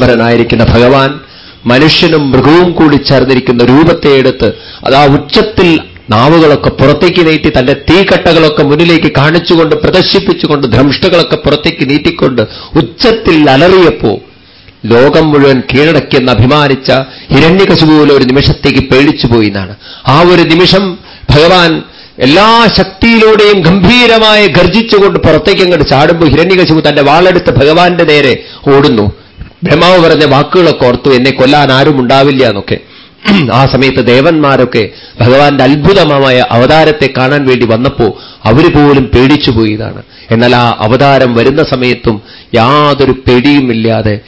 പരനായിരിക്കുന്ന ഭഗവാൻ മനുഷ്യനും മൃഗവും കൂടി ചേർന്നിരിക്കുന്ന രൂപത്തെ എടുത്ത് അത് ആ ഉച്ചത്തിൽ നാവുകളൊക്കെ പുറത്തേക്ക് നീട്ടി തന്റെ തീക്കട്ടകളൊക്കെ മുന്നിലേക്ക് കാണിച്ചുകൊണ്ട് പ്രദർശിപ്പിച്ചുകൊണ്ട് ധ്രംഷ്ടകളൊക്കെ പുറത്തേക്ക് നീട്ടിക്കൊണ്ട് ഉച്ചത്തിൽ അലറിയപ്പോ ലോകം മുഴുവൻ കീഴടക്കിയെന്ന് അഭിമാനിച്ച ഹിരണ്യകശുപോലെ ഒരു നിമിഷത്തേക്ക് പേടിച്ചുപോയി എന്നാണ്. ആ ഒരു നിമിഷം ഭഗവാൻ എല്ലാ ശക്തിയിലൂടെയും ഗംഭീരമായി ഗർജിച്ചുകൊണ്ട് പുറത്തേക്ക് അങ്ങോട്ട് ചാടുമ്പോൾ ഹിരണ്യകശിപു തന്റെ വാളെടുത്ത് ഭഗവാന്റെ നേരെ ഓടുന്നു. ബ്രഹ്മാവ് പറഞ്ഞ വാക്കുകളൊക്കെ ഓർത്തു എന്നെ കൊല്ലാൻ ആരും ഉണ്ടാവില്ല എന്നൊക്കെ. ആ സമയത്ത് ദേവന്മാരൊക്കെ ഭഗവാന്റെ അത്ഭുതമായ അവതാരത്തെ കാണാൻ വേണ്ടി വന്നപ്പോ അവർ പോലും പേടിച്ചു പോയതാണ് എന്നാൽ ആ അവതാരം വരുന്ന സമയത്തും യാതൊരു പേടിയുമില്ലാതെ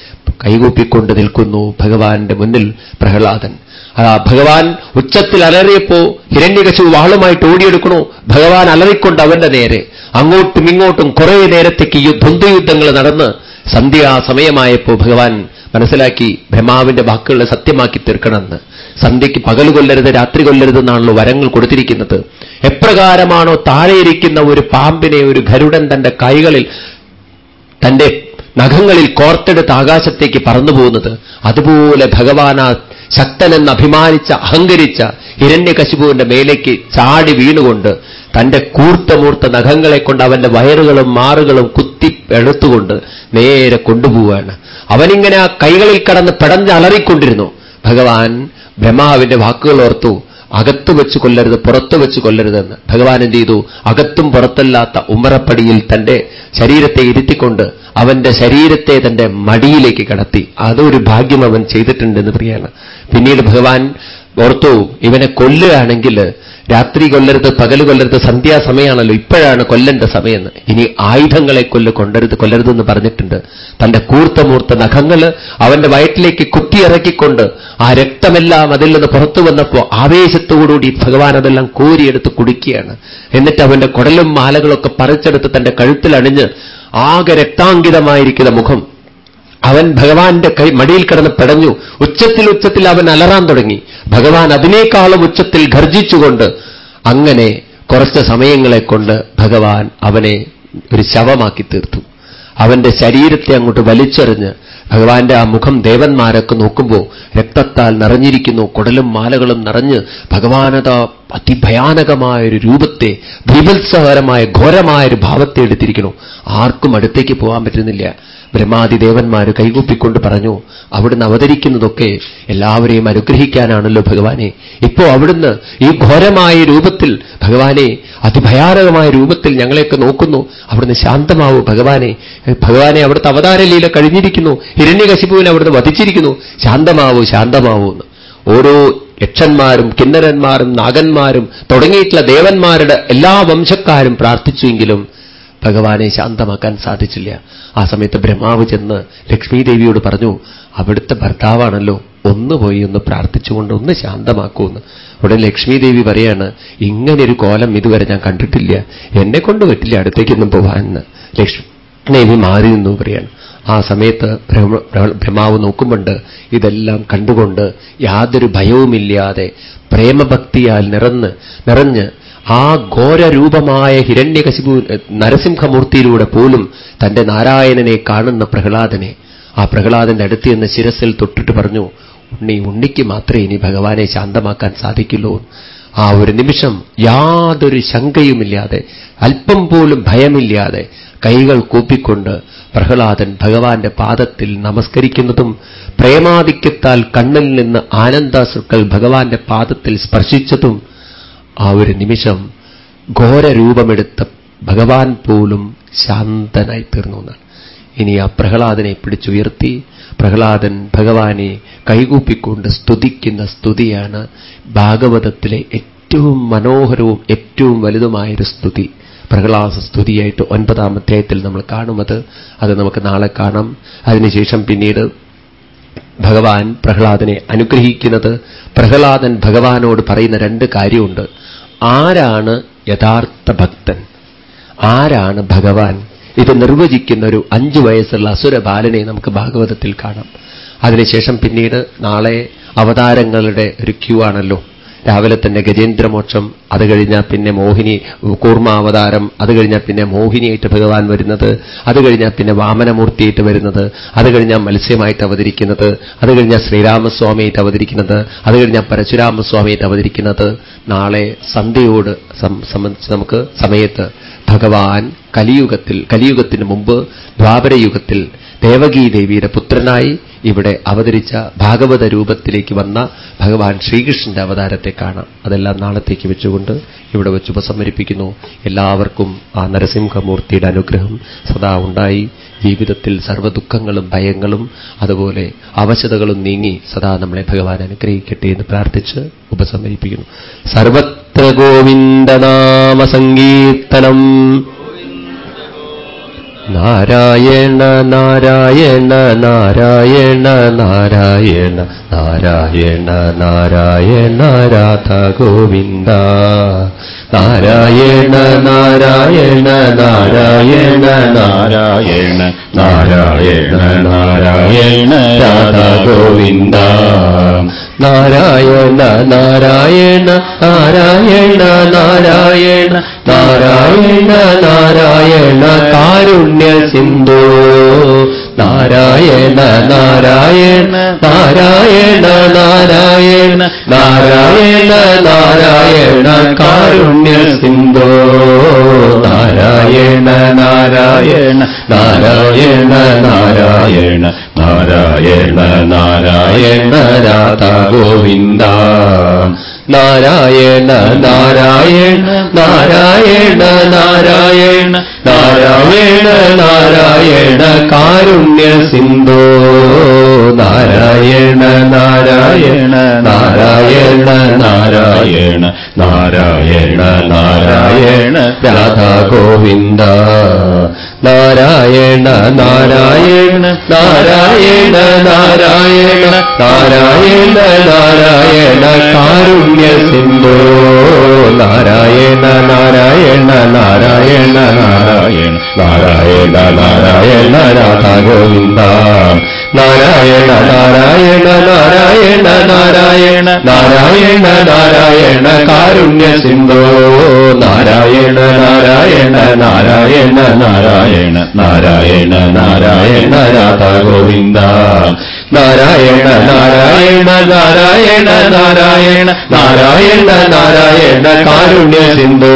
കൈകൂപ്പിക്കൊണ്ട് നിൽക്കുന്നു ഭഗവാന്റെ മുന്നിൽ പ്രഹ്ലാദൻ. ആ ഭഗവാൻ ഉച്ചത്തിൽ അലറിയപ്പോ ഹിരണ്യകശു വാളുമായിട്ട് ഓടിയെടുക്കണോ? ഭഗവാൻ അലറിക്കൊണ്ട് അവന്റെ നേരെ. അങ്ങോട്ടും ഇങ്ങോട്ടും കുറേ നേരത്തേക്ക് ദ്വന്ദ്വയുദ്ധങ്ങൾ നടന്ന് സന്ധ്യാസമയമായപ്പോ ഭഗവാൻ മനസ്സിലാക്കി ബ്രഹ്മാവിന്റെ വാക്കുകളെ സത്യമാക്കി തീർക്കണമെന്ന്. സന്ധ്യയ്ക്ക് പകൽ കൊല്ലരുത് രാത്രി കൊല്ലരുത് എന്നാണല്ലോ വരങ്ങൾ കൊടുത്തിരിക്കുന്നത്. എപ്രകാരമാണോ താഴെയിരിക്കുന്ന ഒരു പാമ്പിനെ ഒരു ഗരുഡൻ തന്റെ കൈകളിൽ തന്റെ നഖങ്ങളിൽ കോർത്തെടുത്ത് ആകാശത്തേക്ക് പറന്നു പോകുന്നത് അതുപോലെ ഭഗവാൻ ആ ശക്തനെന്ന് അഭിമാനിച്ച അഹങ്കരിച്ച ഹിരണ്യകശിപുവിന്റെ മേലേക്ക് ചാടി വീണുകൊണ്ട് തന്റെ കൂർത്തമൂർത്ത നഖങ്ങളെ കൊണ്ട് അവന്റെ വയറുകളും മാറുകളും കുത്തി എടുത്തുകൊണ്ട് നേരെ കൊണ്ടുപോവുകയാണ് അവനിങ്ങനെ ആ കൈകളിൽ കടന്ന് പെടഞ്ഞ് അലറിക്കൊണ്ടിരുന്നു. ഭഗവാൻ ബ്രഹ്മാവിന്റെ വാക്കുകൾ ഓർത്തു അകത്തു വെച്ച് കൊല്ലരുത് പുറത്തു വെച്ച് കൊല്ലരുതെന്ന്. ഭഗവാൻ എന്ത് ചെയ്തു? അകത്തും പുറത്തല്ലാത്ത ഉമ്മറപ്പടിയിൽ തന്റെ ശരീരത്തെ ഇരുത്തിക്കൊണ്ട് അവന്റെ ശരീരത്തെ തന്റെ മടിയിലേക്ക് കടത്തി. അതൊരു ഭാഗ്യം അവൻ ചെയ്തിട്ടുണ്ടെന്ന് പറയാണ് പിന്നീട് ഭഗവാൻ ഓർത്തു ഇവനെ കൊല്ലുകയാണെങ്കിൽ രാത്രി കൊല്ലരുത് പകൽ കൊല്ലരുത് സന്ധ്യാസമയമാണല്ലോ ഇപ്പോഴാണ് കൊല്ലേണ്ട സമയമെന്ന്. ഇനി ആയുധങ്ങളെ കൊല്ല് കൊണ്ടരുത് കൊല്ലരുതെന്ന് പറഞ്ഞിട്ടുണ്ട്. തന്റെ കൂർത്തമൂർത്ത നഖങ്ങൾ അവന്റെ വയറ്റിലേക്ക് കുത്തിയിറക്കിക്കൊണ്ട് ആ രക്തമെല്ലാം അതിൽ നിന്ന് പുറത്തു വന്നപ്പോ ആവേശത്തോടുകൂടി ഭഗവാൻ അതെല്ലാം കോരിയെടുത്ത് കുടിക്കുകയാണ്. എന്നിട്ട് അവന്റെ കുടലും മാലകളൊക്കെ പറിച്ചെടുത്ത് തന്റെ കഴുത്തിൽ അണിഞ്ഞ് ആകെ രക്താങ്കിതമായിരിക്കുന്ന മുഖം അവൻ ഭഗവാന്റെ കൈ മടിയിൽ കിടന്ന് പെടഞ്ഞു. ഉച്ചത്തിൽ ഉച്ചത്തിൽ അവൻ അലറാൻ തുടങ്ങി. ഭഗവാൻ അതിനേക്കാളും ഉച്ചത്തിൽ ഗർജിച്ചുകൊണ്ട് അങ്ങനെ കുറച്ച് സമയങ്ങളെ കൊണ്ട് ഭഗവാൻ അവനെ ഒരു ശവമാക്കി തീർത്തു. അവന്റെ ശരീരത്തെ അങ്ങോട്ട് വലിച്ചെറിഞ്ഞ് ഭഗവാന്റെ ആ മുഖം ദേവന്മാരൊക്കെ നോക്കുമ്പോൾ രക്തത്താൽ നിറഞ്ഞിരിക്കുന്നു. കുടലും മാലകളും നിറഞ്ഞ് ഭഗവാനത അതിഭയാനകമായൊരു രൂപത്തെ ഭീഭത്സകരമായ ഘോരമായ ഒരു ഭാവത്തെ എടുത്തിരിക്കുന്നു. ആർക്കും അടുത്തേക്ക് പോകാൻ പറ്റുന്നില്ല. ബ്രഹ്മാദി ദേവന്മാർ കൈകൂപ്പിക്കൊണ്ട് പറഞ്ഞു അവിടുന്ന് അവതരിക്കുന്നതൊക്കെ എല്ലാവരെയും അനുഗ്രഹിക്കാനാണല്ലോ ഭഗവാനെ. ഇപ്പോ അവിടുന്ന് ഈ ഘോരമായ രൂപത്തിൽ ഭഗവാനെ അതിഭയാനകമായ രൂപത്തിൽ ഞങ്ങളെയൊക്കെ നോക്കുന്നു. അവിടുന്ന് ശാന്തമാവൂ ഭഗവാനെ. ഭഗവാനെ അവിടുത്തെ അവതാരലീല കഴിഞ്ഞിരിക്കുന്നു. ഹിരണ്യകശിപുവിനെ അവിടുന്ന് വധിച്ചിരിക്കുന്നു. ശാന്തമാവൂ ശാന്തമാവൂ എന്ന്. ഓരോ യക്ഷന്മാരും കിന്നരന്മാരും നാഗന്മാരും തുടങ്ങിയിട്ടുള്ള ദേവന്മാരുടെ എല്ലാ വംശക്കാരും പ്രാർത്ഥിച്ചുവെങ്കിലും ഭഗവാനെ ശാന്തമാക്കാൻ സാധിച്ചില്ല. ആ സമയത്ത് ബ്രഹ്മാവ് ചെന്ന് ലക്ഷ്മീദേവിയോട് പറഞ്ഞു അവിടുത്തെ ഭർത്താവാണല്ലോ ഒന്ന് പോയി ഒന്ന് പ്രാർത്ഥിച്ചുകൊണ്ട് ഒന്ന് ശാന്തമാക്കൂന്ന് ഉടൻ ലക്ഷ്മീദേവി പറയാണ് ഇങ്ങനൊരു കോലം ഇതുവരെ ഞാൻ കണ്ടിട്ടില്ല. എന്നെ കൊണ്ട് പറ്റില്ല അടുത്തേക്കൊന്നും പോവാന്ന് ലക്ഷ്മീദേവി മാറി നിന്നു പറയാണ്. ആ സമയത്ത് ബ്രഹ്മാവ് നോക്കുമ്പോണ്ട് ഇതെല്ലാം കണ്ടുകൊണ്ട് യാതൊരു ഭയവുമില്ലാതെ പ്രേമഭക്തിയാൽ നിറന്ന് നിറഞ്ഞ് ആ ഘോരരൂപമായ ഹിരണ്യകശിപു നരസിംഹമൂർത്തിയിലൂടെ പോലും തന്റെ നാരായണനെ കാണുന്ന പ്രഹ്ലാദനെ ആ പ്രഹ്ലാദന്റെ അടുത്ത് എന്ന ശിരസിൽ തൊട്ടിട്ട് പറഞ്ഞു ഉണ്ണി ഉണ്ണിക്ക് മാത്രമേ ഇനി ഭഗവാനെ ശാന്തമാക്കാൻ സാധിക്കുള്ളൂ. ആ ഒരു നിമിഷം യാതൊരു ശങ്കയുമില്ലാതെ അല്പം പോലും ഭയമില്ലാതെ കൈകൾ കൂപ്പിക്കൊണ്ട് പ്രഹ്ലാദൻ ഭഗവാന്റെ പാദത്തിൽ നമസ്കരിക്കുന്നതും പ്രേമാധിക്യത്താൽ കണ്ണിൽ നിന്ന് ആനന്ദാസുക്കൾ ഭഗവാന്റെ പാദത്തിൽ സ്പർശിച്ചതും ആ ഒരു നിമിഷം ഘോരരൂപമെടുത്ത ഭഗവാൻ പോലും ശാന്തനായി തീർന്നു എന്നാണ്. ഇനി ആ പ്രഹ്ലാദനെ പിടിച്ചുയർത്തി പ്രഹ്ലാദൻ ഭഗവാനെ കൈകൂപ്പിക്കൊണ്ട് സ്തുതിക്കുന്ന സ്തുതിയാണ് ഭാഗവതത്തിലെ ഏറ്റവും മനോഹരവും ഏറ്റവും വലുതുമായൊരു സ്തുതി. പ്രഹ്ലാദ സ്തുതിയായിട്ട് ഒൻപതാം അധ്യായത്തിൽ നമ്മൾ കാണുന്നത് അത് നമുക്ക് നാളെ കാണാം. അതിനുശേഷം പിന്നീട് ഭഗവാൻ പ്രഹ്ലാദനെ അനുഗ്രഹിക്കുന്നത്. പ്രഹ്ലാദൻ ഭഗവാനോട് പറയുന്ന രണ്ട് കാര്യമുണ്ട്. ആരാണ് യഥാർത്ഥ ഭക്തൻ? ആരാണ് ഭഗവാൻ? ഇത് നിർവചിക്കുന്ന ഒരു അഞ്ചു വയസ്സുള്ള അസുര ബാലനെ നമുക്ക് ഭാഗവതത്തിൽ കാണാം. അതിനുശേഷം പിന്നീട് നാളെ അവതാരങ്ങളുടെ ഒരു ക്യൂ ആണല്ലോ. രാവിലെ തന്നെ ഗജേന്ദ്രമോക്ഷം അത് കഴിഞ്ഞാൽ പിന്നെ മോഹിനി കൂർമാവതാരം അത് കഴിഞ്ഞാൽ പിന്നെ മോഹിനിയായിട്ട് ഭഗവാൻ വരുന്നത് അത് കഴിഞ്ഞാൽ പിന്നെ വാമനമൂർത്തിയായിട്ട് വരുന്നത് അത് കഴിഞ്ഞാൽ മത്സ്യമായിട്ട് അവതരിക്കുന്നത് അത് കഴിഞ്ഞാൽ ശ്രീരാമസ്വാമിയായിട്ട് അവതരിക്കുന്നത് അത് കഴിഞ്ഞാൽ പരശുരാമസ്വാമിയായിട്ട് അവതരിക്കുന്നത്. നാളെ സന്ധ്യയോട് സംബന്ധിച്ച് നമുക്ക് സമയത്ത് ഭഗവാൻ കലിയുഗത്തിൽ കലിയുഗത്തിന് മുമ്പ് ദ്വാപരയുഗത്തിൽ ദേവകീ ദേവിയുടെ പുത്രനായി ഇവിടെ അവതരിച്ച ഭാഗവത രൂപത്തിലേക്ക് വന്ന ഭഗവാൻ ശ്രീകൃഷ്ണന്റെ അവതാരത്തെ കാണാം. അതെല്ലാം നാളത്തേക്ക് വെച്ചുകൊണ്ട് ഇവിടെ വെച്ച് ഉപസമരിപ്പിക്കുന്നു എല്ലാവർക്കും ആ നരസിംഹമൂർത്തിയുടെ അനുഗ്രഹം സദാ ഉണ്ടായി. ജീവിതത്തിൽ സർവദുഃഖങ്ങളും ഭയങ്ങളും അതുപോലെ അവശതകളും നീങ്ങി സദാ നമ്മളെ ഭഗവാൻ അനുഗ്രഹിക്കട്ടെ എന്ന് പ്രാർത്ഥിച്ച് ഉപസമരിപ്പിക്കുന്നു സർവത്ര ഗോവിന്ദനാമ സങ്കീർത്തനം നാരായണ നാരായണ നാരായണ നാരായണ നാരായണ നാരായണ രാധ ഗോവിന്ദ നാരായണ നാരായണ നാരായണ നാരായണ നാരായണ നാരായണ രാധാ ഗോവിന്ദ നാരായണ നാരായണ നാരായണ നാരായണ നാരായണ നാരായണ കാരുണ്യ സിന്ധു നാരായണ നാരായണ നാരായണ നാരായണ നാരായണ നാരായണ നാരായണ നാരായണ നാരായണ നാരായണ രാധ ഗോവിന്ദ നാരായണ നാരായണ നാരായണ നാരായണ നാരായണ നാരായണ കാരുണ്യ സിന്ധോ നാരായണ നാരായണ നാരായണ നാരായണ നാരായണ നാരായണ രാധാ ഗോവിന്ദ നാരായണ നാരായണ നാരായണ നാരായണ നാരായണ നാരായണ കാരുണ്യ സിന്ധോ നാരായണ നാരായണ നാരായണ നാരായണ നാരായണ നാരായണ രാധാ ഗോവിന്ദ നാരായണ നാരായണ നാരായണ നാരായണ നാരായണ നാരായണ കാരുണ്യ സിന്ധോ നാരായണ നാരായണ നാരായണ നാരായണ നാരായണ നാരായണ രാധാ ഗോവിന്ദ നാരായണ നാരായണ നാരായണ നാരായണ നാരായണ നാരായണ കാരുണ്യ സിന്ധു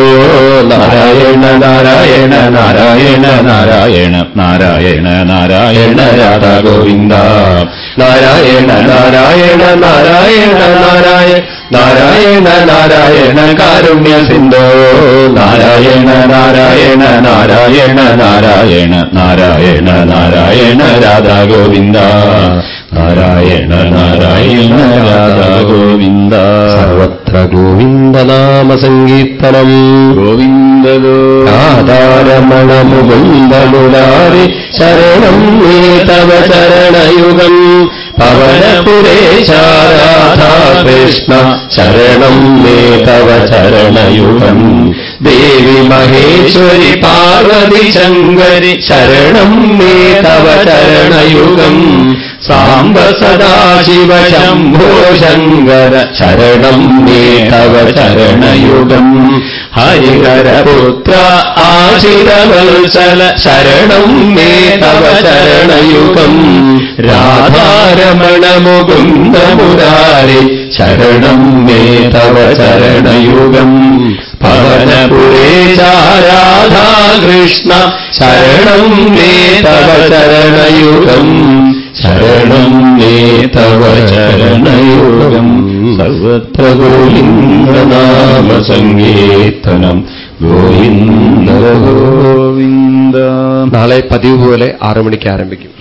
നാരായണ നാരായണ നാരായണ നാരായണ നാരായണ നാരായണ രാധാ ഗോവിന്ദ നാരായണ നാരായണ നാരായണ നാരായണ നാരായണ നാരായണ കാരുണ്യ സിന്ധോ നാരായണ നാരായണ നാരായണ നാരായണ നാരായണ നാരായണ രാധാ ഗോവിന്ദ നാരായണ നാരായണ രാധാ ഗോവിന്ദ. സർവത്ര ഗോവിന്ദനാമ സങ്കീർത്തനം ഗോവിന്ദ രാധാരമണ മുകുന്ദുരാരി ശരണം നീ തവ ചരണയുഗം പവനപുരേശാരാധാ കൃഷ്ണ ശരണം മേ തവ ചരണയുഗം ദേവി മഹേശ്വരി പാർവതി ശങ്കരി ശരണം മേ തവ ചരണയുഗം സാംബ സദാശിവ ശംഭോ ശങ്കര ശരണം മേ തവ ഹരിഹര ഹരിഹരപുത്ര ആശിരവത്സല ശരണം മേ തവ ചരണയുഗം രാധാരമണ മുകുന്ദ മുരാരി ശരണം മേ തവ ഭവനപുരേശാരാധാകൃഷ്ണ ശരണം മേ തവ ചരണയുഗം ശരണം മേ തവ ചരണയോഗം സർവത്ര ഗോവിന്ദനാമ സങ്കീർത്തനം ഗോവിന്ദ ഗോവിന്ദ. നാളെ പതിവ് പോലെ ആറു മണിക്ക് ആരംഭിക്കും.